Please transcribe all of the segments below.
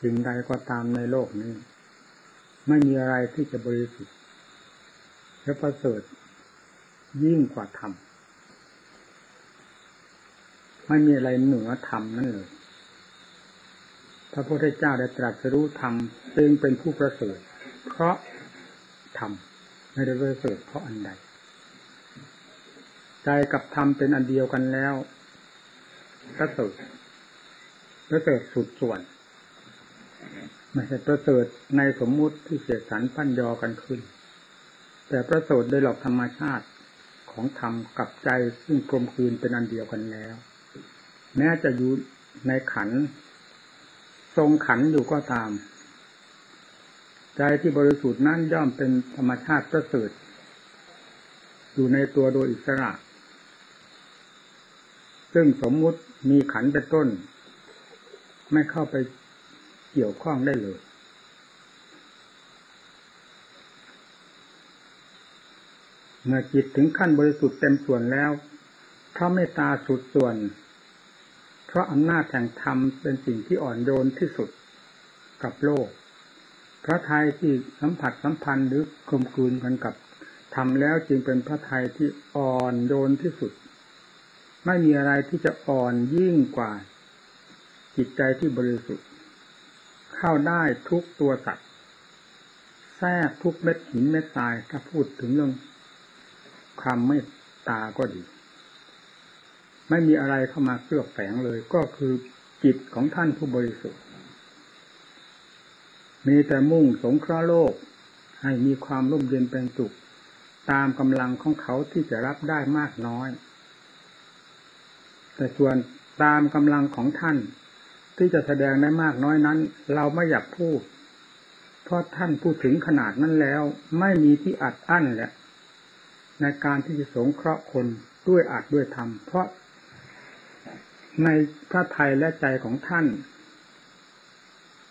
สิ่งใดก็ตามในโลกนี้ ไม่มีอะไรที่จะบริสุทธิ์และประเสริฐยิ่งกว่าธรรมไม่มีอะไรเหนือธรรมนั่นเลยพระพุทธเจ้าได้ตรัสรู้ธรรมจึงเป็นผู้ประเสริฐ เพราะธรรมไม่ได้ประเสริฐเพราะอันใดใจกับธรรมเป็นอันเดียวกันแล้วประเสริฐประเสริฐสุดส่วน ไม่ใช่ประเสริฐในสมมุติที่เสียสันปั้นยอกันขึ้น แต่ประเสริฐโดยหลักธรรมชาติของธรรมกับใจซึ่งกลมคืนเป็นอันเดียวกันแล้ว แม้จะอยู่ในขัน ทรงขันอยู่ก็ตาม ใจที่บริสุทธิ์นั้นย่อมเป็นธรรมชาติประเสริฐอยู่ในตัวโดยอิสระ ซึ่งสมมุติมีขันเป็นต้น ไม่เข้าไป เกี่ยวข้องได้เลย เมื่อจิตถึงขั้นบริสุทธิ์เต็มส่วนแล้วเพราะเมตตาสุดส่วน เพราะอำนาจแห่งธรรมเป็นสิ่งที่อ่อนโยนที่สุดกับโลก พระไทยที่สัมผัสสัมพันธ์หรือกลมกลืนกันกับธรรมแล้วจึงเป็นพระไทยที่อ่อนโยนที่สุด ไม่มีอะไรที่จะอ่อนยิ่งกว่าจิตใจที่บริสุทธิ์ เข้าได้ทุกตัวสัตว์แทรกทุกเม็ดหินเม็ดทรายถ้าพูดถึงเรื่องความเมตตาก็ดี ไม่มีอะไรเข้ามาเคลือบแฝงเลย ก็คือจิตของท่านผู้บริสุทธิ์ มีแต่มุ่งสงเคราะห์โลก ให้มีความร่มเย็นเป็นสุขตามกำลังของเขาที่จะรับได้มากน้อย แต่ส่วนตามกำลังของท่าน ที่จะแสดงได้มากน้อยนั้น เราไม่อยากพูด เพราะท่านพูดถึงขนาดนั้นแล้ว ไม่มีที่อัดอั้นแหละในการที่จะสงเคราะห์คนด้วยอัดด้วยธรรมเพราะในพระไทยและใจของท่าน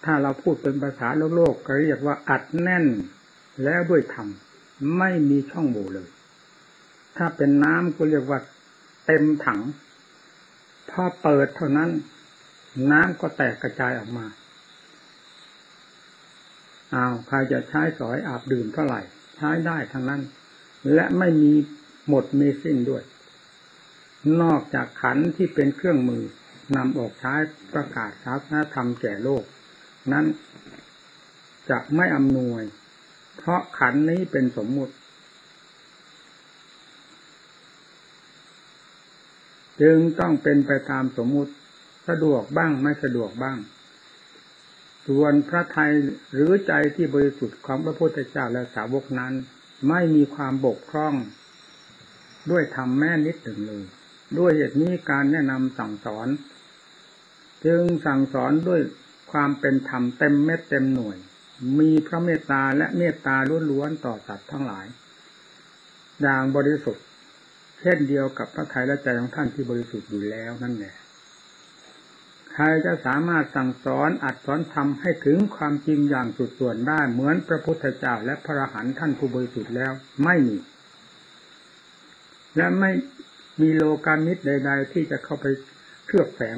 ถ้าเราพูดเป็นภาษาโลกโลกก็เรียกว่าอัดแน่นแล้วด้วยธรรมไม่มีช่องโหว่เลย ถ้าเป็นน้ำก็เรียกว่าเต็มถัง พอเปิดเท่านั้น น้ำก็แตกกระจายออกมาอ้าวใครจะใช้สอยอาบดื่มเท่าไหร่ ใช้ได้ทั้งนั้น และไม่มีหมดมีสิ้นด้วย นอกจากขันที่เป็นเครื่องมือนำออกใช้ประกาศศาสนาธรรมแก่โลก นั้นจะไม่อำนวย เพราะขันนี้เป็นสมมุติ จึงต้องเป็นไปตามสมมุติ สะดวกบ้างไม่สะดวกบ้าง ส่วนพระไทยหรือใจที่บริสุทธิ์ของพระพุทธเจ้าและสาวกนั้น ไม่มีความบกพร่อง ด้วยธรรมแม่นิดหนึ่งเลย ด้วยเหตุนี้การแนะนำสั่งสอน จึงสั่งสอนด้วยความเป็นธรรมเต็มเม็ดเต็มหน่วย มีพระเมตตาและเมตตาล้วนๆต่อสัตว์ทั้งหลายอย่างบริสุทธิ์ เช่นเดียวกับพระไทยและใจของท่านที่บริสุทธิ์อยู่แล้วนั่นแหละ ใครจะสามารถสั่งสอนอัดสอนทำให้ถึงความจริงอย่างสุดส่วนได้เหมือนพระพุทธเจ้าและพระอรหันต์ท่านผู้บริสุทธิ์แล้วไม่มี และไม่มีโลกามิตรใด ๆ ที่จะเข้าไปเคลือบแฝง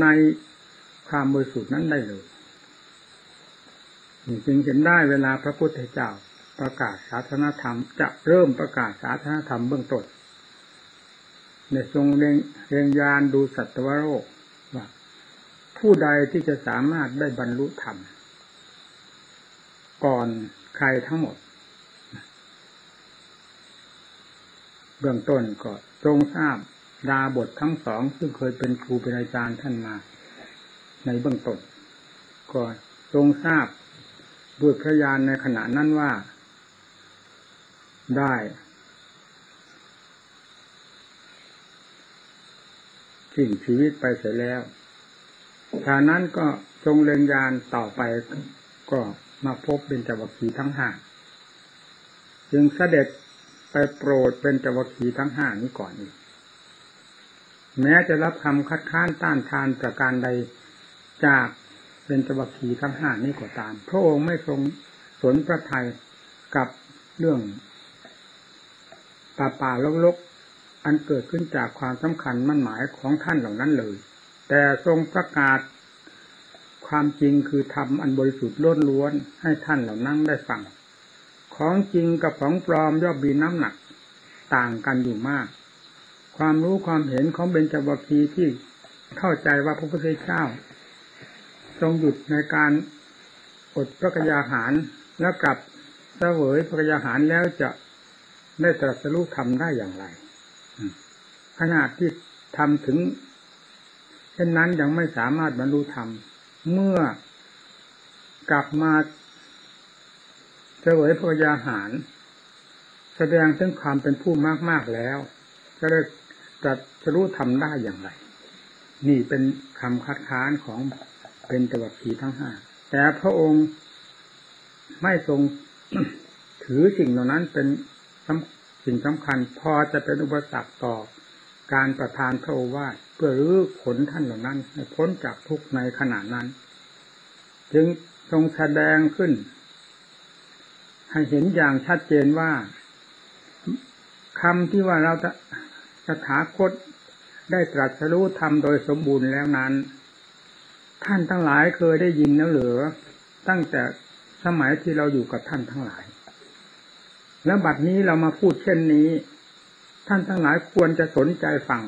ในความบริสุทธิ์นั้นได้เลยจึงเห็นได้เวลาพระพุทธเจ้าประกาศศาสนธรรม จะเริ่มประกาศศาสนธรรมเบื้องต้น ในทรงเรียงเรียงยานดูสัตวโรคว่าผู้ใดที่จะสามารถได้บรรลุธรรม ก่อนใครทั้งหมด เบื้องต้นก็ทรงทราบดาบททั้งสอง ซึ่งเคยเป็นครูเป็นอาจารย์ท่านมา ในเบื้องต้นก็ทรงทราบด้วยพระยานในขณะนั้นว่า ได้ สิ้นชีวิตไปเสร็จแล้วทานั้นก็ทรงเล็งยานต่อไปก็มาพบเป็นจวัคีทั้งห้าจึงเสด็จไปโปรดเป็นจวัคีทั้งห้านี้ก่อนอีกแม้จะรับคำคัดค้านต้านทานประการใดจากเป็นจวัคีทั้งห้านี้ก็ตาม พระองค์ไม่ทรงสนพระทัยกับเรื่องป่าป่าลก อันเกิดขึ้นจากความสำคัญมั่นหมายของท่านเหล่านั้นเลย แต่ทรงประกาศความจริงคือธรรมอันบริสุทธิ์ล้นล้วนให้ท่านเหล่านั้นได้ฟัง ของจริงกับของปลอมย่อมมีน้ำหนักต่างกันอยู่มาก ความรู้ความเห็นของเบญจวัคคีที่เข้าใจว่าพระพุทธเจ้า ทรงหยุดในการอดพระกยาหารแล้วกลับเสวยพระกยาหารแล้วจะได้ตรัสรู้ทำได้อย่างไร ขนาดที่ทำถึงเช่นนั้นยังไม่สามารถบรรลุธรรม เมื่อกลับมาเสวยพยาหาร แสดงถึงความเป็นผู้มากมากแล้ว จะได้จะจะรู้ทำได้อย่างไร นี่เป็นคำคัดค้านของเป็นตวัตีทั้งห้าแต่พระองค์ไม่ทรงถือสิ่งเหล่านั้นเป็น สิ่งสำคัญพอจะเป็นอุปสรรคต่อการประทานพระโอวาทเพื่อรื้อผลท่านเหล่านั้น ให้พ้นจากทุกข์ในขณะนั้น จึงทรงแสดงขึ้น ให้เห็นอย่างชัดเจนว่าคำที่ว่าเราจะสถาคตได้ตรัสรู้ธรรมโดยสมบูรณ์แล้วนั้น ท่านทั้งหลายเคยได้ยินแล้วหรือตั้งแต่สมัยที่เราอยู่กับท่านทั้งหลาย แล้วบัดนี้เรามาพูดเช่นนี้ ท่านทั้งหลายควรจะสนใจฟัง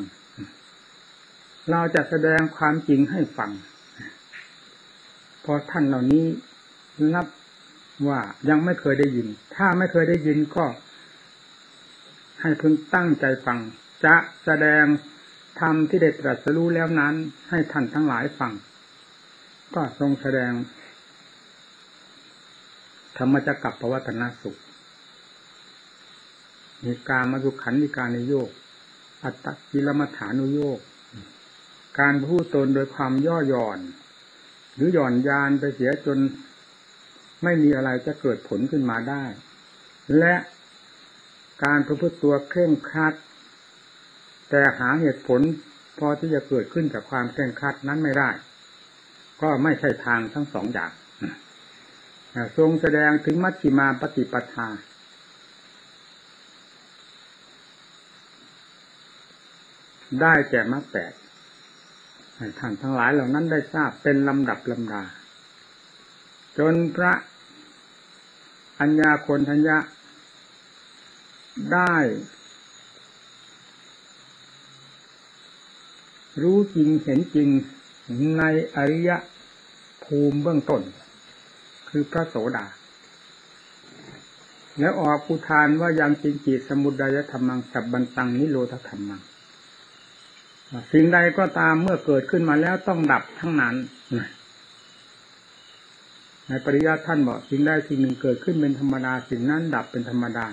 เราจะแสดงความจริงให้ฟัง พอท่านเหล่านี้รับว่ายังไม่เคยได้ยิน ถ้าไม่เคยได้ยินก็ ให้พึงตั้งใจฟัง จะแสดงธรรมที่ได้ตรัสรู้แล้วนั้น ให้ท่านทั้งหลายฟัง ก็ทรงแสดงธรรมจักกับปวัตนสุข มีการมาสุขันมีการในโยก อัตตกิลมัฐานุโยก การพูดตนโดยความย่อหย่อน หรือหย่อนยานไปเสียจนไม่มีอะไรจะเกิดผลขึ้นมาได้ และการประพฤติตัวเคร่งครัด แต่หาเหตุผลพอที่จะเกิดขึ้นจากความเคร่งครัดนั้นไม่ได้ ก็ไม่ใช่ทางทั้งสองอย่างทรงแสดงถึงมัชฌิมาปฏิปทา ได้แก่มรรคแปดท่านทั้งหลายเหล่านั้นได้ทราบเป็นลำดับลำดา จนพระอัญญาคนทัญญะ ได้ รู้จริงเห็นจริงในอริยภูมิเบื้องต้น คือพระโสดา แล้วออกอุทานว่ายังจริงจิตสมุดายธรรมังสับบันตังนิโรธธรรมัง สิ่งใดก็ตามเมื่อเกิดขึ้นมาแล้วต้องดับทั้งนั้นในปริยัติท่านบอกสิ่งใดสิ่งหนึ่งเกิดขึ้นเป็นธรรมดาสิ่งนั้นดับเป็นธรรมดา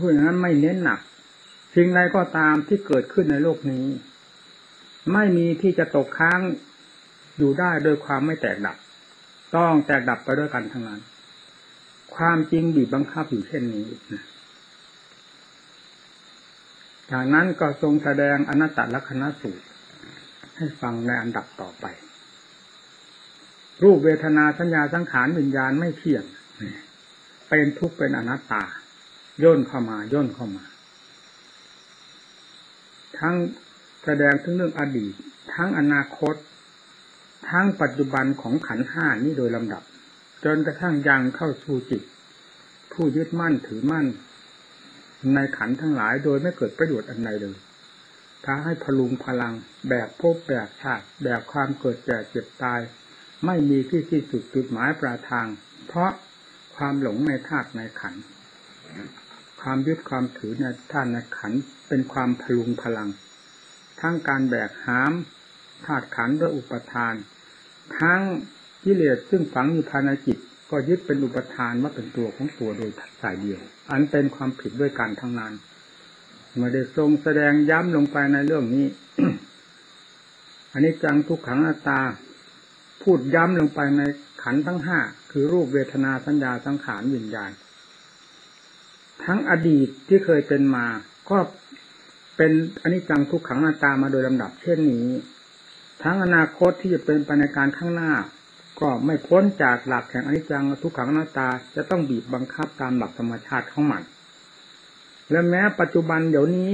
พูดอย่างนั้นไม่เน้นหนักสิ่งใดก็ตามที่เกิดขึ้นในโลกนี้ ไม่มีที่จะตกค้างอยู่ได้โดยความไม่แตกดับ ต้องแตกดับไปด้วยกันทั้งนั้น ความจริงบีบบังคับอยู่เช่นนี้ จากนั้นก็ทรงแสดงอนัตตลักษณสูตร ให้ฟังในอันดับต่อไป รูปเวทนาสัญญาสังขารวิญญาณไม่เที่ยงเป็นทุกข์เป็นอนัตตา ย่นเข้ามาย่นเข้ามา ทั้งแสดงถึงเรื่องอดีต ทั้งอนาคต ทั้งปัจจุบันของขันห้านี้โดยลำดับ จนกระทั่งยังเข้าสู่จิต ผู้ยึดมั่นถือมั่น ในขันทั้งหลายโดยไม่เกิดประโยชน์อันใดเลยท้าให้พลุงพลังแบบพบแบบชาติแบบความเกิดแก่เจ็บตาย ไม่มีที่ที่สุดจุดหมายปลายทาง เพราะความหลงในธาตุในขัน ความยึดความถือในท่านในขันเป็นความพลุงพลัง ทั้งการแบกหามธาตุขันด้วยอุปทาน ทั้งกิเลสซึ่งฝังอยู่ภายในจิต ก็ยึดเป็นอุปทานว่าเป็นตัวของตัวโดยสายเดียว อันเป็นความผิดด้วยกันทั้งนั้นมาได้ทรงแสดงย้ำลงไปในเรื่องนี้อันนี้จังทุกขังอาตา พูดย้ำลงไปในขันทั้งห้าคือรูปเวทนาสัญญาสังขารวิญญาณทั้งอดีตที่เคยเป็นมา ก็เป็นอนิจจังทุกขังหน้าตามาโดยลำดับเช่นนี้ ทั้งอนาคตที่จะเป็นไปในการข้างหน้า ก็ไม่พ้นจากหลักแห่งอนิจจังทุกขังหน้าตาจะต้องบีบบังคับตามหลักธรรมชาติของมัน และแม้ปัจจุบันเดี๋ยวนี้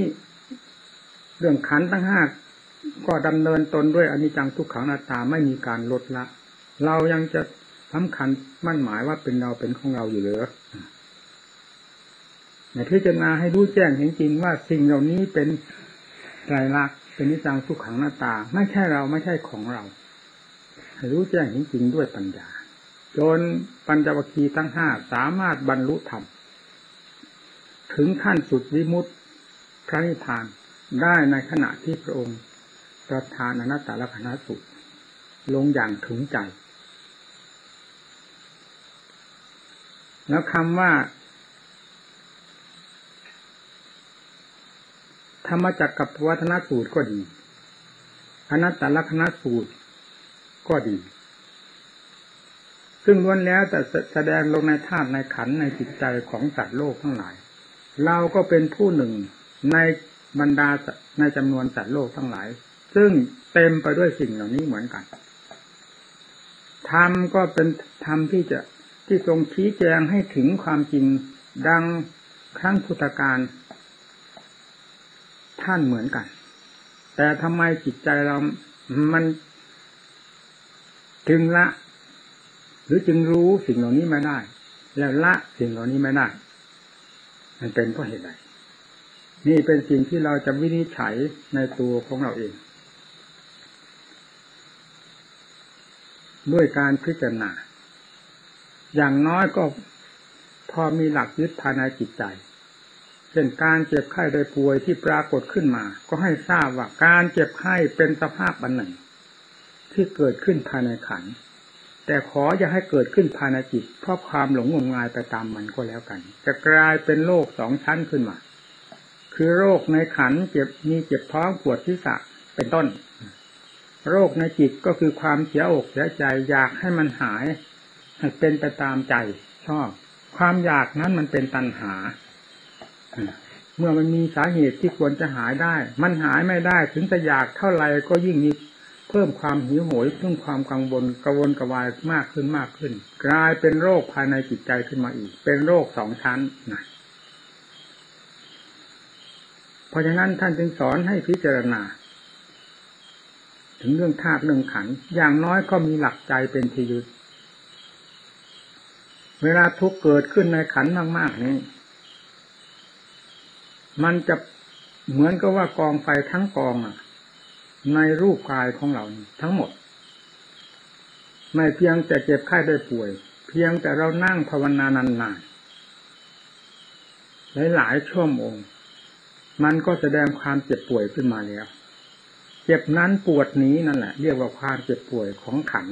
เรื่องขันทั้งห้าก็ดำเนินตนด้วยอนิจจังทุกขังหน้าตาไม่มีการลดละ เรายังจะสำคัญมั่นหมายว่าเป็นเราเป็นของเราอยู่เหรือในพิจารณาให้รู้แจ้งเห็นจริงว่าสิ่งเหล่านี้เป็นไตรลักษณ์เป็นนิจังสุขขังหน้าตา ไม่ใช่เราไม่ใช่ของเรา ให้รู้แจ้งจริงๆด้วยปัญญา จนปัญจวัคคีย์ทั้งห้าสามารถบรรลุธรรม ถึงขั้นสุดวิมุตติพระนิพพานได้ในขณะที่พระองค์ประทานอนัตตลกนสุลงอย่างถึงใจ แล้วคำว่า ธรรมจักกับวัฒนสูตรก็ดีอนัตตลกนสูตร ก็ดี ซึ่งล้วนแล้วแต่แสดงลงในธาตุในขันในจิตใจของสัตว์โลกทั้งหลาย เราก็เป็นผู้หนึ่งในบรรดาในจำนวนสัตว์โลกทั้งหลาย ซึ่งเต็มไปด้วยสิ่งเหล่านี้เหมือนกันธรรมก็เป็นธรรมที่จะที่ทรงชี้แจงให้ถึงความจริงดังครั้งพุทธการท่านเหมือนกัน แต่ทำไมจิตใจเรา มัน จึงละ หรือจึงรู้สิ่งเหล่านี้ไม่ได้ แล้วละสิ่งเหล่านี้ไม่ได้ มันเป็นเพราะเหตุใดนี่เป็นสิ่งที่เราจะวินิจฉัยในตัวของเราเอง ด้วยการพิจารณาอย่างน้อยก็พอมีหลักยึดภายในจิตใจเช่นการเจ็บไข้โดยป่วยที่ปรากฏขึ้นมา ก็ให้ทราบว่าการเจ็บไข้เป็นสภาพอันหนึ่ง ที่เกิดขึ้นภายในขัน แต่ขออย่าให้เกิดขึ้นภายในจิต เพราะความหลงงมงายไปตามมันก็แล้วกัน จะกลายเป็นโรคสองชั้นขึ้นมา คือโรคในขันเจ็บมีเจ็บท้องปวดที่สะเป็นต้น โรคในจิตก็คือความเสียอกเสียใจอยากให้มันหายให้เป็นไปตามใจชอบ ความอยากนั้นมันเป็นตัณหาเมื่อมันมีสาเหตุที่ควรจะหายได้ มันหายไม่ได้ ถึงจะอยากเท่าไหร่ก็ยิ่งมี พิ่มความหิวโหยเพิ่มความกังวลกระวนกระวายมากขึ้นมากขึ้น กลายเป็นโรคภายในจิตใจขึ้นมาอีก เป็นโรคสองชั้นนะเพราะฉะนั้นท่านจึงสอนให้พิจารณา ถึงเรื่องธาตุเรื่องขันอย่างน้อยก็มีหลักใจเป็นที่ยึดเวลาทุกเกิดขึ้นในขันมากๆนี้ มันจะเหมือนกับว่ากองไฟทั้งกองอะ ในรูปกายของเราทั้งหมด ไม่เพียงแต่เจ็บไข้ได้ป่วย เพียงแต่เรานั่งภาวนานานๆหลายๆชั่วโมง มันก็แสดงความเจ็บป่วยขึ้นมาแล้ว เจ็บนั้นปวดนี้นั่นแหละ เรียกว่าความเจ็บป่วยของขัน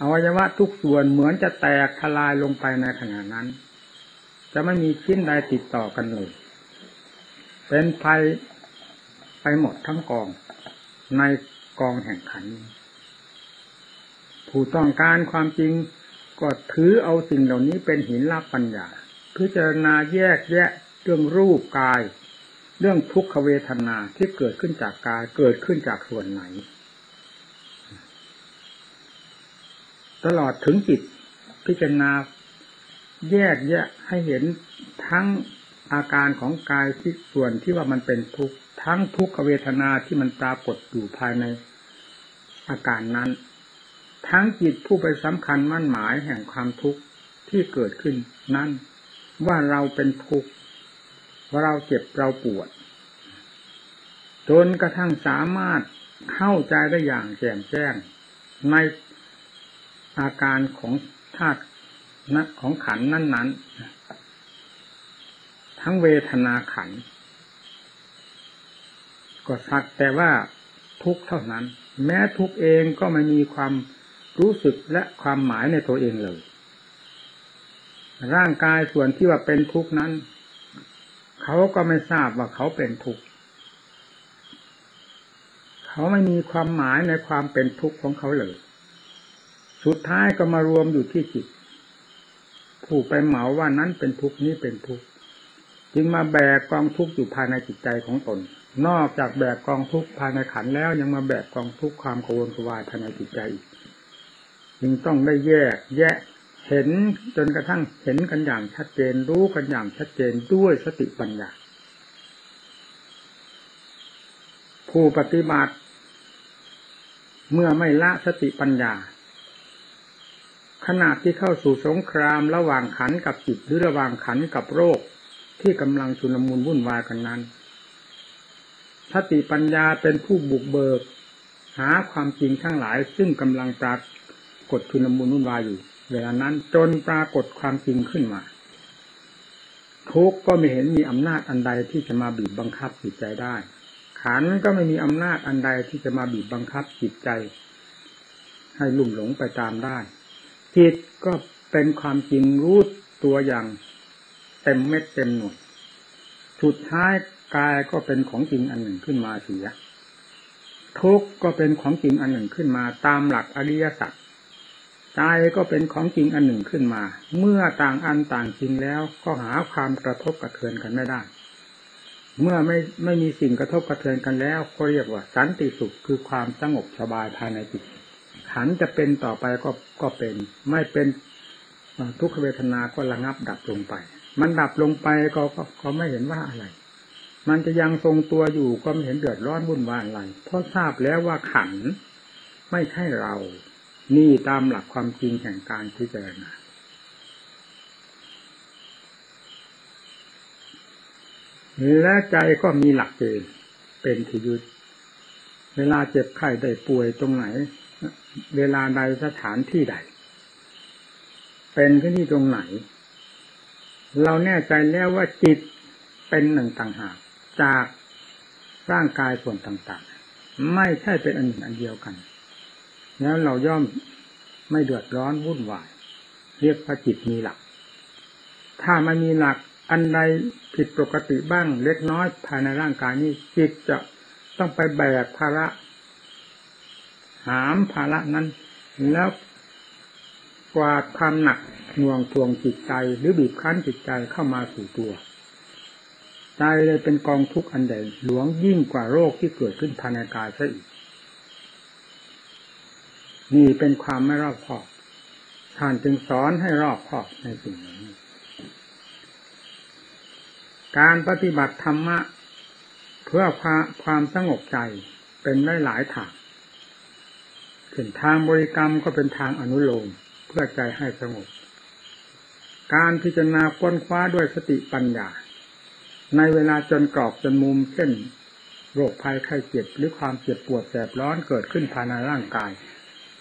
อวัยวะทุกส่วนเหมือนจะแตกทลายลงไปในขณะนั้น จะไม่มีชิ้นใดติดต่อกันเลย เป็นไฟ ไปหมดทั้งกอง ในกองแห่งขัน ผู้ต้องการความจริงก็ถือเอาสิ่งเหล่านี้เป็นหินลับปัญญา พิจารณาแยกแยะเรื่องรูปกาย เรื่องทุกขเวทนาที่เกิดขึ้นจากกายเกิดขึ้นจากส่วนไหน ตลอดถึงจิตพิจารณาแยกแยะให้เห็นทั้งอาการของกายที่ส่วนที่ว่ามันเป็นทุกข์ ทั้งทุกขเวทนาที่มันปรากฏอยู่ภายในอาการนั้น ทั้งจิตผู้ไปสำคัญมั่นหมายแห่งความทุกข์ที่เกิดขึ้นนั้นว่าเราเป็นทุกข์ว่าเราเจ็บเราปวด จนกระทั่งสามารถเข้าใจได้อย่างแจ่มแจ้ง ในอาการของธาตุนของขันนั้น ๆ ทั้งเวทนาขัน ก็สักแต่ว่าทุกเท่านั้น แม้ทุกเองก็ไม่มีความรู้สึกและความหมายในตัวเองเลย ร่างกายส่วนที่ว่าเป็นทุกนั้น เขาก็ไม่ทราบว่าเขาเป็นทุกข์เขาไม่มีความหมายในความเป็นทุกข์ของเขาเลย สุดท้ายก็มารวมอยู่ที่จิตผู้ไปเหมาว่านั้นเป็นทุกข์นี้เป็นทุกข์จึงมาแบกกองทุกข์อยู่ภายในจิตใจของตน นอกจากแบกกองทุกข์ภายในขันแล้วยังมาแบกกองทุกข์ความโกรธกวายภายในจิตใจอีกจึงต้องได้แยก แยะเห็นจนกระทั่งเห็นกันอย่างชัดเจนรู้กันอย่างชัดเจนด้วยสติปัญญาผู้ปฏิบัติ เมื่อไม่ละสติปัญญา ขนาดที่เข้าสู่สงครามระหว่างขันกับจิตหรือระหว่างขันกับโรคที่กำลังชุลมุนวุ่นวายกันนั้น สติปัญญาเป็นผู้บุกเบิก หาความจริงทั้งหลาย ซึ่งกำลังปรากฏชุลมุนวุ่นวายอยู่เวลานั้นจนปรากฏความจริงขึ้นมาทุกก็ไม่เห็นมีอำนาจอันใดที่จะมาบีบบังคับจิตใจได้ ขันก็ไม่มีอำนาจอันใดที่จะมาบีบบังคับจิตใจ ให้ลุ่มหลงไปตามได้จิตก็เป็นความจริงรู้ตัวอย่างเต็มเม็ดเต็มหน่วยสุดท้าย กายก็เป็นของจริงอันหนึ่งขึ้นมาเสีย ทุกก็เป็นของจริงอันหนึ่งขึ้นมา ตามหลักอริยสัจใจก็เป็นของจริงอันหนึ่งขึ้นมา เมื่อต่างอันต่างจริงแล้วก็หาความกระทบกระเทือนกันไม่ได้ เมื่อไม่ไม่มีสิ่งกระทบกระเทือนกันแล้ว ก็เรียกว่า สันติสุขคือความสงบสบายภายในจิตขันจะเป็นต่อไปก็ก็เป็น ไม่เป็นทุกขเวทนาก็ระงับดับลงไป มันดับลงไปก็ก็ก็ไม่เห็นว่าอะไร มันจะยังทรงตัวอยู่ก็ไม่เห็นเดือดร้อนวุ่นวายอะไร เพราะทราบแล้วว่าขันไม่ใช่เรา นี่ตามหลักความจริงแห่งการพิจารณาและใจก็มีหลักเกณฑ์เป็นที่ยึดเวลาเจ็บไข้ได้ป่วยตรงไหน เวลาใดสถานที่ใด เป็นที่ตรงไหน เราแน่ใจแล้วว่าจิตเป็นหนึ่งต่างหาก จากร่างกายส่วนต่างๆ ไม่ใช่เป็นอันหนึ่งอันเดียวกัน แล้วเราย่อมไม่เดือดร้อนวุ่นวาย เรียกพระจิตมีหลัก ถ้าไม่มีหลักอันใดผิดปกติบ้างเล็กน้อยภายในร่างกายนี้จิตจะต้องไปแบกภาระ หามภาระนั้น แล้วกวาดความหนักหน่วงทวงจิตใจหรือบีบคั้นจิตใจเข้ามาสู่ตัว ใจเลยเป็นกองทุกข์อันใหญ่หลวงยิ่งกว่าโรคที่เกิดขึ้นภายในกายซะอีกนี่เป็นความไม่รอบคอบท่านจึงสอนให้รอบคอบในสิ่งนี้ การปฏิบัติธรรมะ เพื่อความสงบใจเป็นได้หลายทางถึงทางบริกรรมก็เป็นทางอนุโลมเพื่อใจให้สงบ การพิจารณาค้นคว้าด้วยสติปัญญา ในเวลาจนกรอบจนมุมเช่น โรคภัยไข้เจ็บหรือความเจ็บปวดแสบร้อนเกิดขึ้นภายในร่างกาย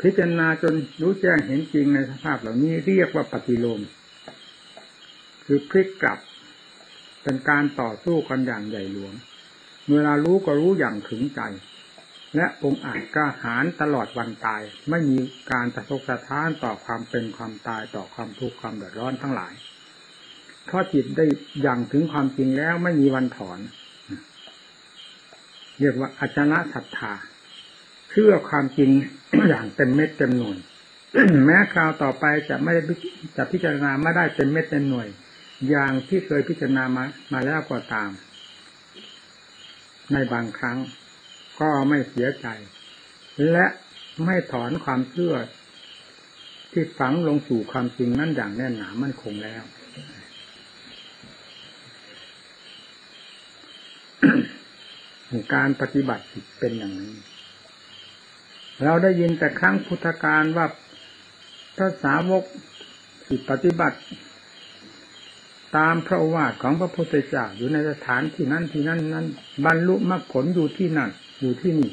พิจารณาจนรู้แจ้งเห็นจริงในสภาพเหล่านี้เรียกว่าปฏิโลม คือพลิกกลับ เป็นการต่อสู้กันอย่างใหญ่หลวง เวลารู้ก็รู้อย่างถึงใจ และองอาจกล้าหาญตลอดวันตาย ไม่มีการตะทกสะท้านต่อความเป็นความตายต่อความทุกข์ความเดือดร้อนทั้งหลาย เพราะจิตได้อย่างถึงความจริงแล้วไม่มีวันถอน เรียกว่าอจนะศรัทธาเชื่อความจริงอย่างเต็มเม็ดเต็มหน่วยแม้คราวต่อไปจะไม่ได้จะพิจารณาไม่ได้เต็มเม็ดเต็มหน่วย อย่างที่เคยพิจารณามามาแล้วก็ตาม ในบางครั้ง ก็ไม่เสียใจ และไม่ถอนความเชื่อที่ฝังลงสู่ความจริงนั่นอย่างแน่นหนามั่นคงแล้ว การปฏิบัติเป็นอย่างนี้ เราได้ยินแต่ครั้งพุทธการว่าพระสาวกที่ปฏิบัติ ตามพระวาทของพระพุทธเจ้าอยู่ในสถานที่นั้นที่นั้นนั้น บรรลุมรรคผลอยู่ที่นั่น อยู่ที่นี่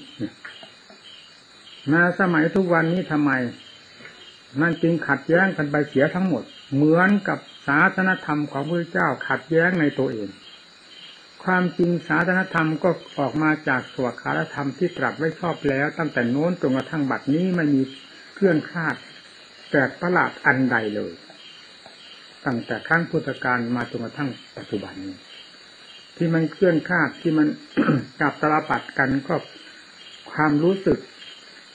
มาสมัยทุกวันนี้ทำไมนั่นจึงขัดแย้งกันไปเสียทั้งหมด เหมือนกับศาสนธรรมของพระเจ้าขัดแย้งในตัวเอง ความจริงศาสนธรรมก็ออกมาจากสวดคารธรรมที่ตรัสไว้ชอบแล้ว ตั้งแต่โน้นจนกระทั่งบัดนี้ไม่มีเคลื่อนคาดแปลกประหลาดอันใดเลย ตั้งแต่ครั้งพุทธกาลมาจนกระทั่งปัจจุบันนี้ที่มันเคลื่อนคาดที่มันกับตลปัดกันก็ความรู้สึก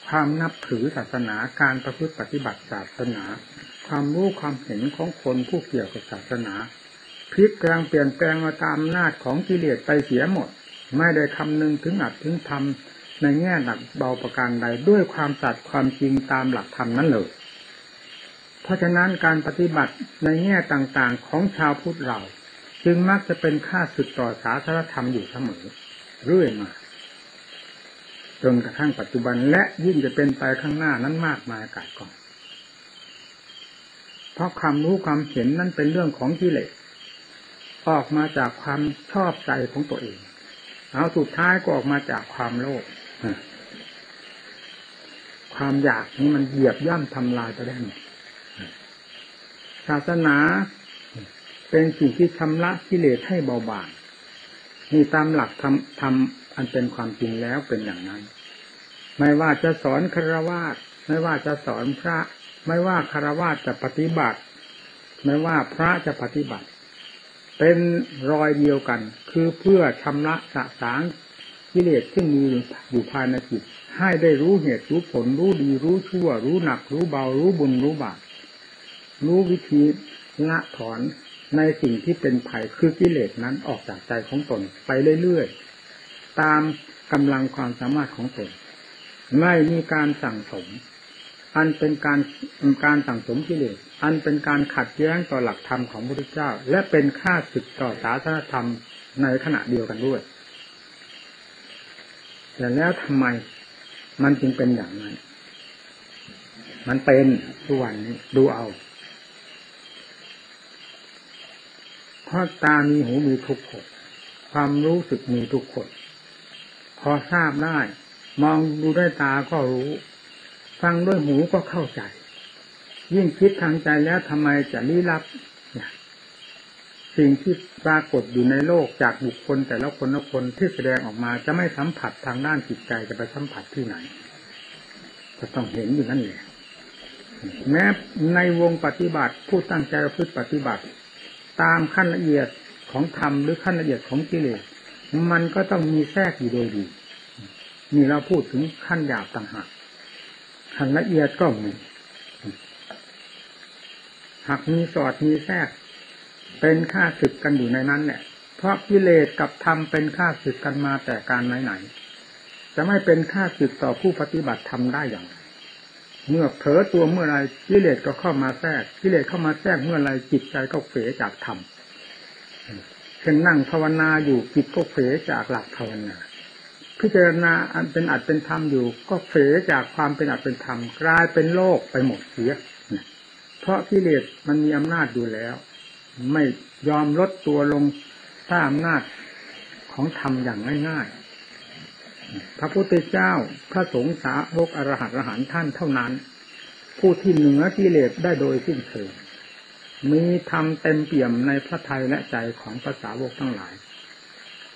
ความนับถือศาสนาการประพฤติปฏิบัติศาสนา ความรู้ความเห็นของคนผู้เกี่ยวกับศาสนา พลิกแปลงเปลี่ยนแปลงมาตามอำนาจของกิเลสไปเสียหมด ไม่ได้คำนึงถึงอัดถึงทำในแง่หนักเบาประการใดด้วยความสัตย์ความจริงตามหลักธรรมนั้นเลย เพราะฉะนั้นการปฏิบัติในแง่ต่างๆของชาวพุทธเรา จึงมักจะเป็นค่าสึกต่อศาสนธรรมอยู่เสมอเรื่อยมาจนกระทั่งปัจจุบันและยิ่งจะเป็นไปข้างหน้านั้นมากมายกายก่องเพราะความรู้ความเห็นนั้นเป็นเรื่องของกิเลส ออกมาจากความชอบใจของตัวเอง เอาสุดท้ายก็ออกมาจากความโลภความอยากนี้มันเหยียบย่ำทำลายไปได้หมดศาสนาเป็นสิ่งที่ชำระกิเลสให้เบาบางนี่ตามหลักทำทำอันเป็นความจริงแล้วเป็นอย่างนั้น ไม่ว่าจะสอนคารวะไม่ว่าจะสอนพระ ไม่ว่าคารวะจะปฏิบัติ ไม่ว่าพระจะปฏิบัติ เป็นรอยเดียวกัน คือเพื่อชำระสะสางกิเลสที่มีอยู่ภายในจิตให้ได้รู้เหตุรู้ผลรู้ดีรู้ชั่ว รู้หนัก รู้เบารู้บุญรู้บาปรู้วิธีละถอนในสิ่งที่เป็นภัยคือกิเลสนั้นออกจากใจของตนไปเรื่อยๆตามกำลังความสามารถของตนไม่มีการสั่งสม อันเป็นการการสั่งสมกิเลสอันเป็นการขัดแย้งต่อหลักธรรมของพระพุทธเจ้า และเป็นค่าศึกต่อศาสนธรรมในขณะเดียวกันด้วยแต่แล้วทำไมมันจึงเป็นอย่างนั้น มันเป็นทุกวันนี้ดูเอาเพราะตามีหูมีทุกคนความรู้สึกมีทุกคน พอทราบได้ มองดูด้วยตาก็รู้ ฟังด้วยหูก็เข้าใจ ยิ่งคิดทางใจแล้วทำไมจะลี้ลับสิ่งที่ปรากฏอยู่ในโลกจากบุคคลแต่ละคนละคนที่แสดงออกมาจะไม่สัมผัสทางด้านจิตใจจะไปสัมผัสที่ไหนก็ต้องเห็นอยู่นั่นแหละแม้ในวงปฏิบัติผู้ตั้งใจประพฤติปฏิบัติ ตามขั้นละเอียดของธรรมหรือขั้นละเอียดของกิเลสมันก็ต้องมีแทรกอยู่โดยดีนี่เราพูดถึงขั้นหยาบต่างหาก ขันละเอียดก็มีหากมีสอดมีแทรก เป็นค่าศึกกันอยู่ในนั้นเนี่ยเพราะกิเลสกับธรรมเป็นค่าศึกกันมาแต่การไหนๆจะไม่เป็นค่าศึกต่อผู้ปฏิบัติธรรมได้อย่างไรเมื่อเผลอตัวเมื่อไรกิเลสก็เข้ามาแทรกกิเลสเข้ามาแทรกเมื่อไรจิตใจก็เฟยจากธรรมเช่นนั่งภาวนาอยู่จิตก็เฟยจากหลักภาวนา พิจารณาอันเป็นอัดเป็นธรรมอยู่ ก็เฟยจากความเป็นอัดเป็นธรรมกลายเป็นโลกไปหมดเสียเพราะกิเลสมันมีอำนาจอยู่แล้ว ไม่ยอมลดตัวลงถ้าอำนาจของธรรมอย่างง่าย ๆ พระพุทธเจ้าพระสงฆ์สาวกอรหัตอรหันท่านเท่านั้น ผู้ที่เหนือกิเลสได้โดยสิ้นเชิงมีธรรมเต็มเปี่ยมในพระทัยและใจของภาษาวกทั้งหลาย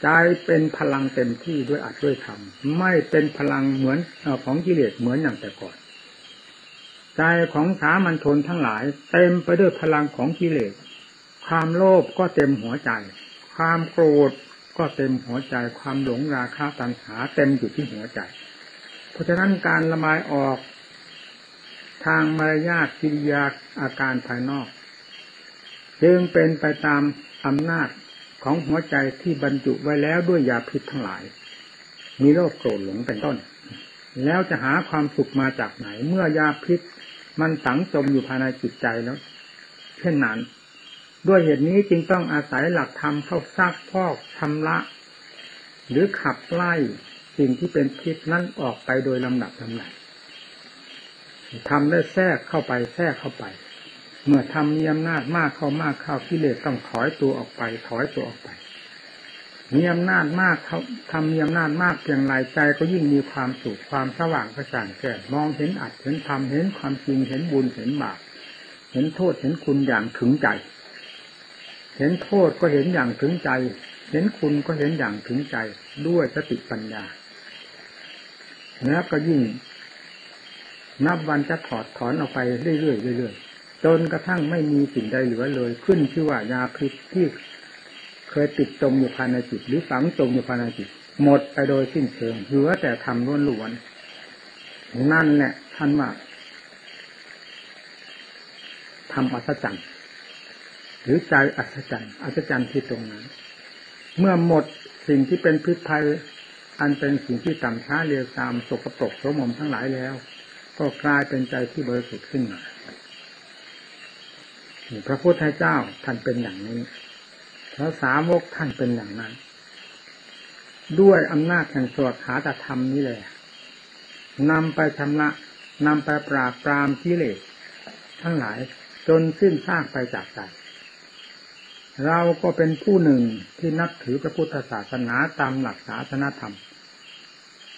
ใจเป็นพลังเต็มที่ด้วยอัดด้วยธรรมไม่เป็นพลังเหมือนของกิเลสเหมือนอย่างแต่ก่อน ใจของสามัญชนทั้งหลาย เต็มไปด้วยพลังของกิเลส ความโลภก็เต็มหัวใจ ความโกรธก็เต็มหัวใจ ความหลงราคาตัณหา เต็มอยู่ที่หัวใจ เพราะฉะนั้นการระบายออกทางมารยาทกิริยาอาการภายนอก จึงเป็นไปตามอำนาจ ของหัวใจที่บรรจุไว้แล้วด้วยยาพิษทั้งหลาย มีโรคโกรธหลงเป็นต้น แล้วจะหาความสุขมาจากไหน เมื่อยาพิษมันสังจมอยู่ภายในจิตใจแล้ว เช่นนั้น ด้วยเหตุนี้จึงต้องอาศัยหลักธรรมเข้าซักพอกชำระ หรือขับไล่สิ่งที่เป็นพิษนั้นออกไปโดยลำดับลำดับทำได้แทรกเข้าไปแทรกเข้าไป เมื่อทำมีอำนาจมากเข้ามากเข้ากิเลสต้องถอยตัวออกไป ถอยตัวออกไป มีอำนาจมากเขาทำมีอำนาจมากเพียงไรใจก็ยิ่งมีความสุขความสว่างกระจ่างแจ้งมองเห็นอัดเห็นทำเห็นความจริงเห็นบุญเห็นบาปเห็นโทษเห็นคุณอย่างถึงใจ เห็นโทษก็เห็นอย่างถึงใจ เห็นคุณก็เห็นอย่างถึงใจด้วยสติปัญญาแล้วก็ยิ่งนับวันจะถอดถอนออกไปเรื่อยๆเรื่อยๆ จนกระทั่งไม่มีสิ่งใดเหลือเลย ขึ้นชื่อว่ายาพิษที่เคยติดจมอยู่ภายในจิตหรือฝังจมอยู่ภายในจิต หมดไปโดยสิ้นเชิงเหลือแต่ทำล้วนล้วนนั่นแหละท่านว่าทำอัศจรรย์หรือใจอัศจรรย์อัศจรรย์ที่ตรงนั้น เมื่อหมดสิ่งที่เป็นพิษภัย อันเป็นสิ่งที่ต่ำช้าเรียวตามสกปรกโสมมทั้งหลายแล้ว ก็กลายเป็นใจที่บริสุทธิ์ขึ้นมา พระพุทธเจ้าท่านเป็นอย่างนี้พระสาวกท่านเป็นอย่างนั้น ด้วยอำนาจแห่งสวดหาตธรรมนี้เลยนำไปชำระนำไปปราบปรามกิเลสทั้งหลายจนสิ้นซากไปจากใจเราก็เป็นผู้หนึ่งที่นับถือพระพุทธศาสนาตามหลักศาสนาธรรม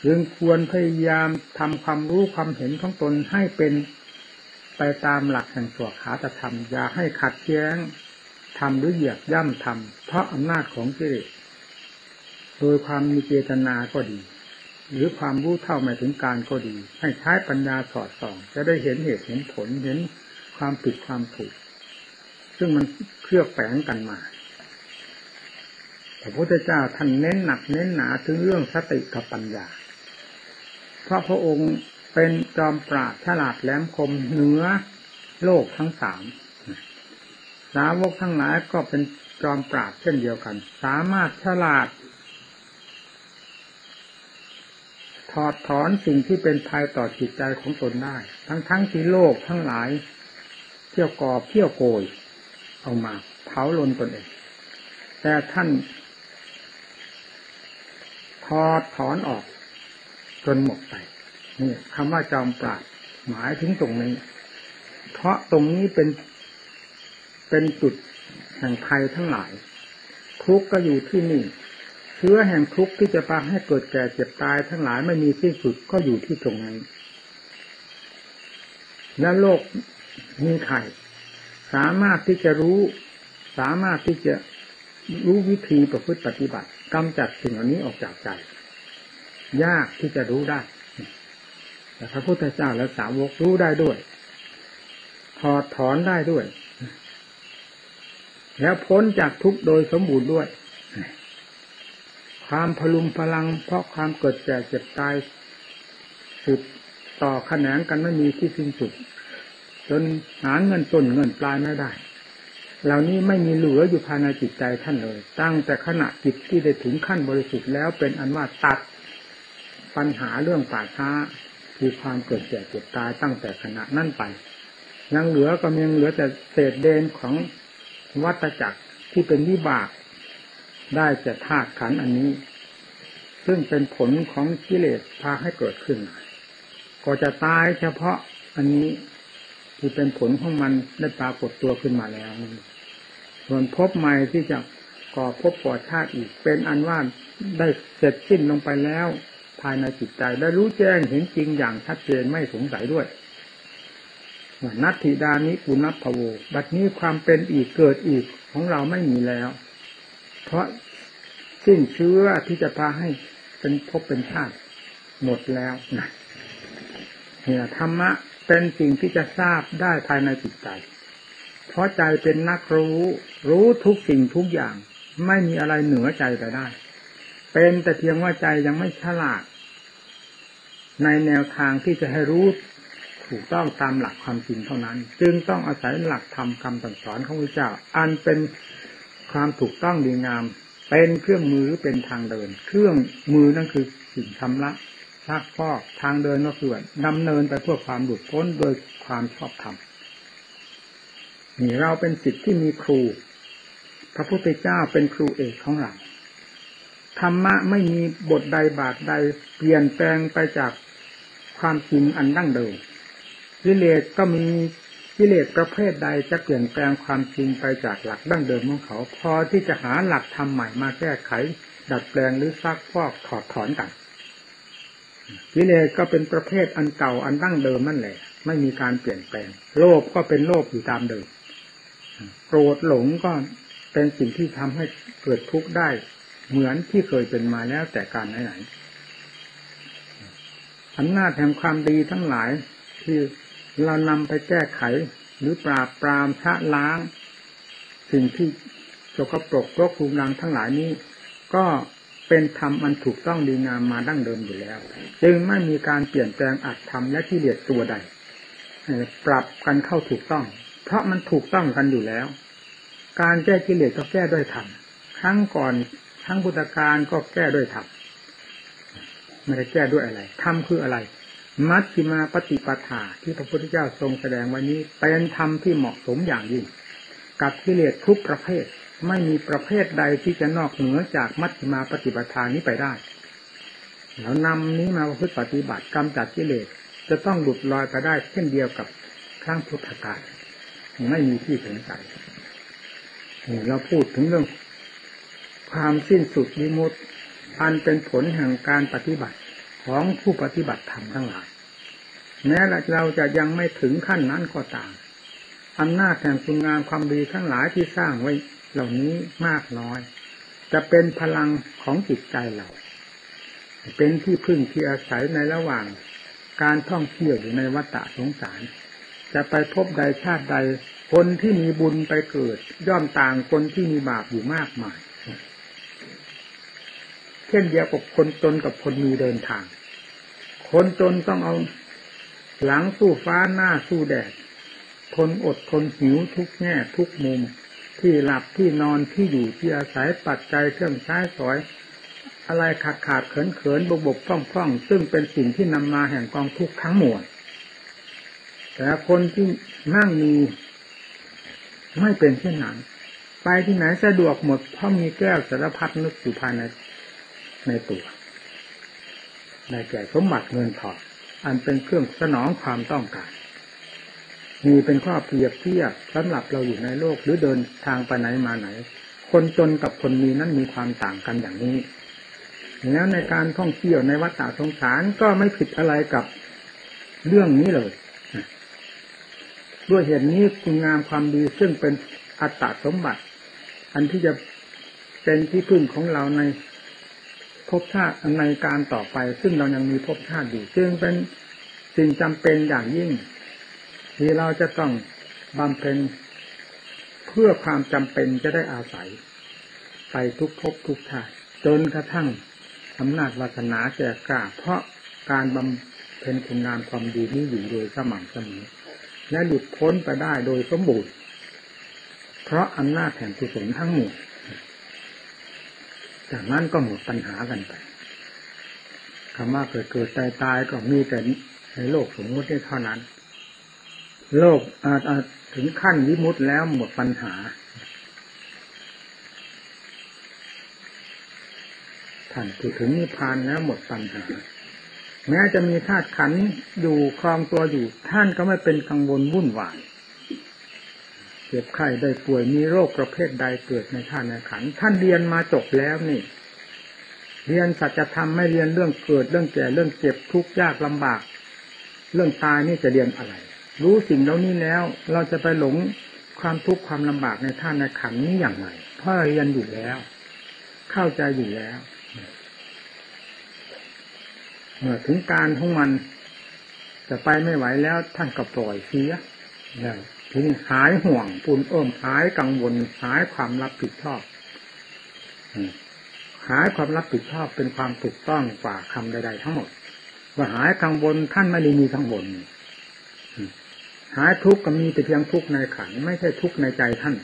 จึงควรพยายามทำความรู้ความเห็นของตนให้เป็น ไปตามหลักแห่งสวขาตธรรม อย่าให้ขัดแย้งทำหรือเหยียบย่ำทำเพราะอำนาจของกิเลสโดยความมีเจตนาก็ดี หรือความรู้เท่าไม่ถึงการก็ดี ให้ใช้ปัญญาสอดส่อง จะได้เห็นเหตุเห็นผลเห็นความผิดความถูก ซึ่งมันเคลือบแฝงกันมาพระพุทธเจ้าท่านเน้นหนักเน้นหนาถึงเรื่องสติกับปัญญา เพราะพระองค์ เป็นจอมปราดฉลาดแหลมคมเหนือโลกทั้งสามสาวกทั้งหลายก็เป็นจอมปราดเช่นเดียวกัน สามารถฉลาด ถอดถอนสิ่งที่เป็นภัยต่อจิตใจของตนได้ ทั้งทั้งที่โลกทั้งหลาย เที่ยวกอบเที่ยวโกย เอามาเผาลนตนเอง แต่ท่าน ถอดถอนออกจนหมดไป นี่คำว่าจอมปราดหมายถึงตรงนี้ เพราะตรงนี้เป็นเป็นจุดแห่งภัยทั้งหลาย ทุกข์ก็อยู่ที่นี่ เชื้อแห่งทุกข์ที่จะพาให้เกิดแก่เจ็บตายทั้งหลายไม่มีที่สุดก็อยู่ที่ตรงนี้และโลกมีใครสามารถที่จะรู้ สามารถที่จะรู้วิธีประพฤติปฏิบัติกำจัดสิ่งเหล่านี้ออกจากใจ ยากที่จะรู้ได้ แต่พระพุทธเจ้าและสาวกรู้ได้ด้วยถอดถอนได้ด้วย แล้วพ้นจากทุกโดยสมบูรณ์ด้วย ความพลุงพลัง เพราะความเกิดแก่เจ็บตายสืบต่อขนงกันไม่มีที่สิ้นสุด จนหาเงินต้นเงินปลายไม่ได้เหล่านี้ไม่มีเหลืออยู่ภายในจิตใจท่านเลย ตั้งแต่ขณะจิตที่ได้ถึงขั้นบริสุทธิ์แล้วเป็นอันว่าตัดปัญหาเรื่องป่าช้า คือความเกิดแก่เจ็บตายตั้งแต่ขณะนั้นไปยังเหลือก็ยังเหลือแต่เศษเดนของวัตจักรที่เป็นวิบาก ได้จะธาตุขันอันนี้ ซึ่งเป็นผลของกิเลสพาให้เกิดขึ้น ก็จะตายเฉพาะอันนี้ที่เป็นผลของมันได้ปรากฏตัวขึ้นมาแล้วส่วนพบใหม่ที่จะก่อพบก่อชาติอีกเป็นอันว่าได้เสร็จสิ้นลงไปแล้ว ภายในจิตใจได้รู้แจ้งเห็นจริงอย่างชัดเจนไม่สงสัยด้วยนัตถิดานิปุณพโว บัดนี้ความเป็นอีกเกิดอีกของเราไม่มีแล้ว เพราะสิ้นเชื้อที่จะพาให้เป็นพบเป็นชาติหมดแล้วนะเนี่ยธรรมะเป็นสิ่งที่จะทราบได้ภายในจิตใจ เพราะใจเป็นนักรู้ รู้ทุกสิ่งทุกอย่าง ไม่มีอะไรเหนือใจไปได้ เป็นแต่เพียงว่าใจยังไม่ฉลาด ในแนวทางที่จะให้รู้ถูกต้องตามหลักความจริงเท่านั้น จึงต้องอาศัยหลักธรรมคำสั่งสอนของพระเจ้า อันเป็นความถูกต้องดีงาม เป็นเครื่องมือเป็นทางเดิน เครื่องมือนั่นคือสิ่งชำระซักฟอกทางเดินก็คือดำเนินไปเพื่อความหลุดพ้นโดยความชอบธรรมนี่เราเป็นสิทธิ์ที่มีครู พระพุทธเจ้าเป็นครูเอกของเรา ธรรมะไม่มีบทใดบาทใดเปลี่ยนแปลงไปจากความจริงอันดั้งเดิมกิเลสก็มีกิเลสประเภทใดจะเปลี่ยนแปลงความจริงไปจากหลักดั้งเดิมของเขา พอที่จะหาหลักธรรมใหม่มาแก้ไข ดัดแปลงหรือซักฟอกถอดถอนกันกิเลสก็เป็นประเภทอันเก่าอันดั้งเดิมนั่นแหละ ไม่มีการเปลี่ยนแปลง โลภก็เป็นโลภอยู่ตามเดิมโกรธหลงก็เป็นสิ่งที่ทำให้เกิดทุกข์ได้ เหมือนที่เคยเป็นมาแล้วแต่การไหนๆอำนาจแห่งความดีทั้งหลายที่เรานำไปแก้ไขหรือปราบปรามชะล้าง สิ่งที่โกปรกโรคภูมิรังทั้งหลายนี้ ก็เป็นธรรมอันถูกต้องดีงามมาดั้งเดิมอยู่แล้ว จึงไม่มีการเปลี่ยนแปลงอัตธรรมและที่เหลียดตัวใดปรับกันเข้าถูกต้อง เพราะมันถูกต้องกันอยู่แล้ว การแก้กิเลสก็แก้ด้วยธรรมครั้งก่อน ครั้งพุทธการก็แก้ด้วยธรรมไม่ได้แก้ด้วยอะไรธรรมคืออะไร มัชฌิมาปฏิปทาที่พระพุทธเจ้าทรงแสดงวันนี้เป็นธรรมที่เหมาะสมอย่างยิ่ง กับกิเลสทุกประเภท ไม่มีประเภทใดที่จะนอกเหนือจากมัชฌิมาปฏิปทานี้ไปได้แล้วนำนี้มาพึ่งปฏิบัติกรรมจัดกิเลสจะต้องหลุดลอยไปได้เช่นเดียวกับครั้งพุทธกาลไม่มีที่สงสัยเราพูดถึงเรื่อง ความสิ้นสุดมิมุตอันเป็นผลแห่งการปฏิบัติของผู้ปฏิบัติธรรมทั้งหลายแม้เราจะยังไม่ถึงขั้นนั้นก็ตามอำนาจแห่งคุณงามความดีทั้งหลายที่สร้างไว้เหล่านี้มากน้อย จะเป็นพลังของจิตใจเรา เป็นที่พึ่งที่อาศัยในระหว่าง การท่องเที่ยวอยู่ในวัฏสงสาร จะไปพบใดชาติใด คนที่มีบุญไปเกิด ย่อมต่างคนที่มีบาปอยู่มากมาย ช่นเดียวกับคนจนกับคนมีเดินทาง คนจนต้องเอาหลังสู้ฟ้าหน้าสู้แดด ทนอดทนหิวทุกแง่ทุกมุม ที่หลับที่นอนที่อยู่ที่อาศัยปัจจัยเครื่องใช้สอย อะไรขาดขาดเขินเขินบบกพร่องพร่องซึ่งเป็นสิ่งที่นำมาแห่งกองทุกข์ทั้งหมดแต่คนที่นั่งมีไม่เป็นเช่นนั้นไปที่ไหนสะดวกหมดเพราะมีแก้วสารพัดนึกอยู่ภายใน ในตัวในแก่สมบัติเงินทองอันเป็นเครื่องสนองความต้องการมีเป็นข้อเปรียบเทียบสำหรับเราอยู่ในโลกหรือเดินทางไปไหนมาไหน คนจนกับคนมีนั้นมีความต่างกันอย่างนี้แล้วในการท่องเที่ยวในวัฏฏะสงสารก็ไม่ผิดอะไรกับเรื่องนี้เลย ด้วยเหตุนี้คุณงามความดีซึ่งเป็นอัตตาสมบัติ อันที่จะเป็นที่พึ่งของเราใน ภพชาติในการต่อไป ซึ่งเรายังมีภพชาติอยู่จึงเป็นสิ่งจำเป็นอย่างยิ่ง ที่เราจะต้องบำเพ็ญเพื่อความจำเป็นจะได้อาศัย ไปทุกภพทุกชาติจนกระทั่งอำนาจวาสนาแก่กล้าเพราะการบำเพ็ญคุณงานความดีนี้อยู่โดยสม่ำเสมอและหลุดพ้นไปได้โดยสมบูรณ์เพราะอำนาจแห่งกุศลทั้งหมด จากนั้นก็หมดปัญหากันไปคำว่าเกิดเกิดตายตายก็มีแต่ในโลกสมมติเท่านั้น โลกอาจถึงขั้นวิมุตต์แล้วหมดปัญหาท่านถึงนิพพานแล้วหมดปัญหาแม้จะมีธาตุขันอยู่ครองตัวอยู่ ท่านก็ไม่เป็นกังวลวุ่นวาย จ็บไข้ได้ป่วยมีโรคประเภทใดเกิดในธาตุในขันท่านเรียนมาจบแล้วนี่ เรียนสัจธรรมไม่เรียนเรื่องเกิดเรื่องแก่เรื่องเจ็บทุกข์ยากลำบาก เรื่องตายนี่จะเรียนอะไร รู้สิ่งเหล่านี้แล้ว เราจะไปหลงความทุกข์ความลำบากในท่านในขันนี้อย่างไรเพราะเรียนอยู่แล้ว เข้าใจอยู่แล้วเมื่อถึงการของมันจะไปไม่ไหวแล้วท่านก็ปล่อยเสีย ถึงหายห่วงปูนเอิ่มหายกังวลหายความรับผิดชอบหายความรับผิดชอบเป็นความถูกต้องกว่าคำใด ๆ ทั้งหมดว่าหายกังวลท่านไม่ได้มีกังวลหายทุกข์ก็มีแต่เพียงทุกข์ในขันไม่ใช่ทุกข์ในใจท่าน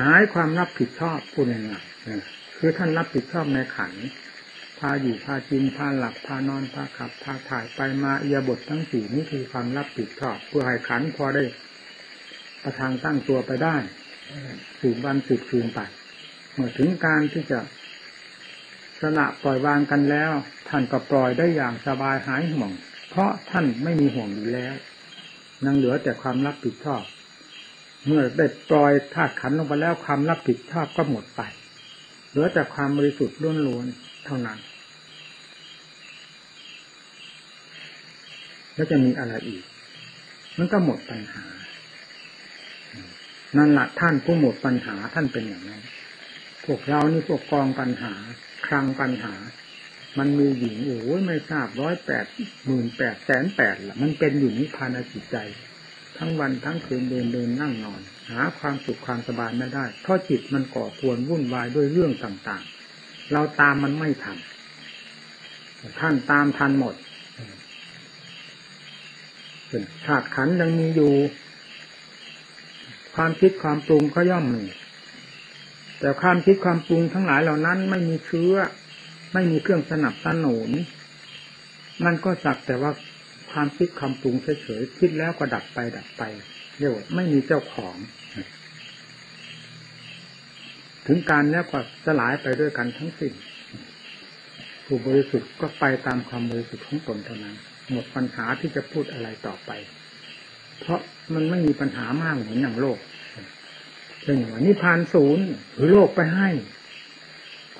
หายความรับผิดชอบพูดง่ายๆคือท่านรับผิดชอบในขันพาอยู่พากินพาหลับพานอนพาขับพาถ่ายไปมาเอียบททั้งสี่นี้คือความรับผิดชอบเพื่อให้ขันพอได้ ประทางตั้งตัวไปได้สืบวันสืบคืนไปเมื่อถึงการที่จะสละปล่อยวางกันแล้ว ท่านก็ปล่อยได้อย่างสบายหายห่วง เพราะท่านไม่มีห่วงอยู่แล้วยังเหลือแต่ความรับผิดชอบ เมื่อได้ปล่อยธาตุขันลงไปแล้วความรับผิดชอบก็หมดไป เหลือแต่ความบริสุทธิ์ล้วนๆเท่านั้น แล้วจะมีอะไรอีก มันก็หมดปัญหา นั่นแหละท่านผู้หมดปัญหาท่านเป็นอย่างนั้น พวกเรานี่พวกกองปัญหาคลังปัญหา มันมีหญิงโอ้ยไม่ทราบร้อยแปดหมื่นแปดแสนแปดละมันเป็นอยู่นิพพายในจิตใจ ทั้งวันทั้งคืนเดินเดินนั่งนอน หาความสุขความสบายไม่ได้ เพราะจิตมันก่อควรวุ่นวายด้วยเรื่องต่างๆ เราตามมันไม่ทันท่านตามทันหมดธาตุขันยังมีอยู่ ความคิดความปรุงก็ย่อมมี แต่ความคิดความปรุงทั้งหลายเหล่านั้น ไม่มีเชื้อ ไม่มีเครื่องสนับสนุนมันก็สักแต่ว่าความคิดคำปรุงเฉยๆคิดแล้วก็ดับไปดับไปเรียกว่าไม่มีเจ้าของ ถึงการแล้วก็สลายไปด้วยกันทั้งสิ้นผู้บริสุทธิ์ก็ไปตามความบริสุทธิ์ของตนเท่านั้น หมดปัญหาที่จะพูดอะไรต่อไป เพราะ มันไม่มีปัญหามากเหมือนอย่างโลกเช่นว่านิพพานศูนย์หรือโลกไปให้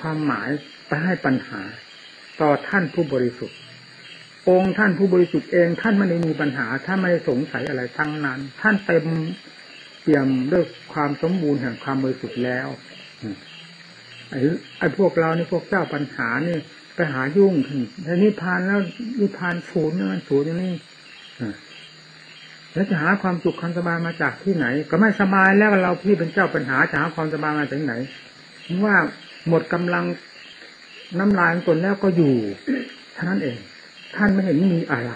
ความหมายไปให้ปัญหา ต่อท่านผู้บริสุทธิ์ องค์ท่านผู้บริสุทธิ์เองท่านไม่ได้มีปัญหาท่านไม่ได้สงสัยอะไรทั้งนั้น ท่านเต็มเปี่ยมด้วยความสมบูรณ์แห่งความบริสุทธิ์แล้วไอ้ไอ้พวกเรานี่พวกเจ้าปัญหานี่ไปหายุ่งแต่นิพพานแล้วนิพพานศูนย์นี่มันศูนย์อย่างนี้ แล้วจะหาความสุขความสบายมาจากที่ไหน ก็ไม่สบายแล้วเราพี่เป็นเจ้าปัญหาจะหาความสบายมาจากไหนว่าหมดกำลังน้ำลายตนแล้วก็อยู่เท่านั้นเอง ท่านไม่เห็นมีอะไร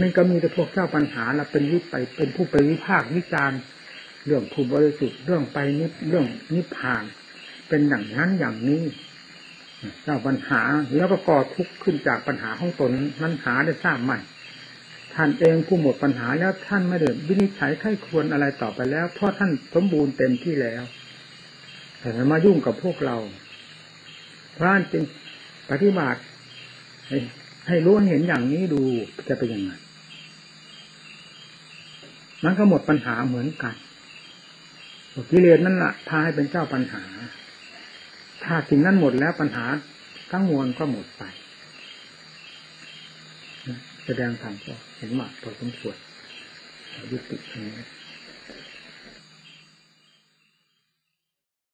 มันก็มีแต่พวกเจ้าปัญหาเราเป็นวิไปเป็นผู้ไปวิพากษ์วิจารณ์เรื่องผู้บริสุทธิ์เรื่องไปนิพเรื่องนิพพาน เป็นอย่างนั้นอย่างนี้เจ้าปัญหาแล้วก็ก่อทุกข์ขึ้นจากปัญหาของตนนั้นหาได้ทราบใหม่ ท่านเองผู้หมดปัญหาแล้วท่านไม่ได้วินิจฉัยไข้ควรอะไรต่อไปแล้วเพราะท่านสมบูรณ์เต็มที่แล้ว แต่มายุ่งกับพวกเราพระจึงปฏิบัติให้รู้เห็นอย่างนี้ดูจะเป็นยังไงมันก็หมดปัญหาเหมือนกันกิเลสนั่นแหละพาให้เป็นเจ้าปัญหา ถ้าสิ่งนั้นหมดแล้วปัญหาทั้งมวลก็หมดไป แสดงธรรมก็เห็นว่าพอสมควรยุติตรงนี้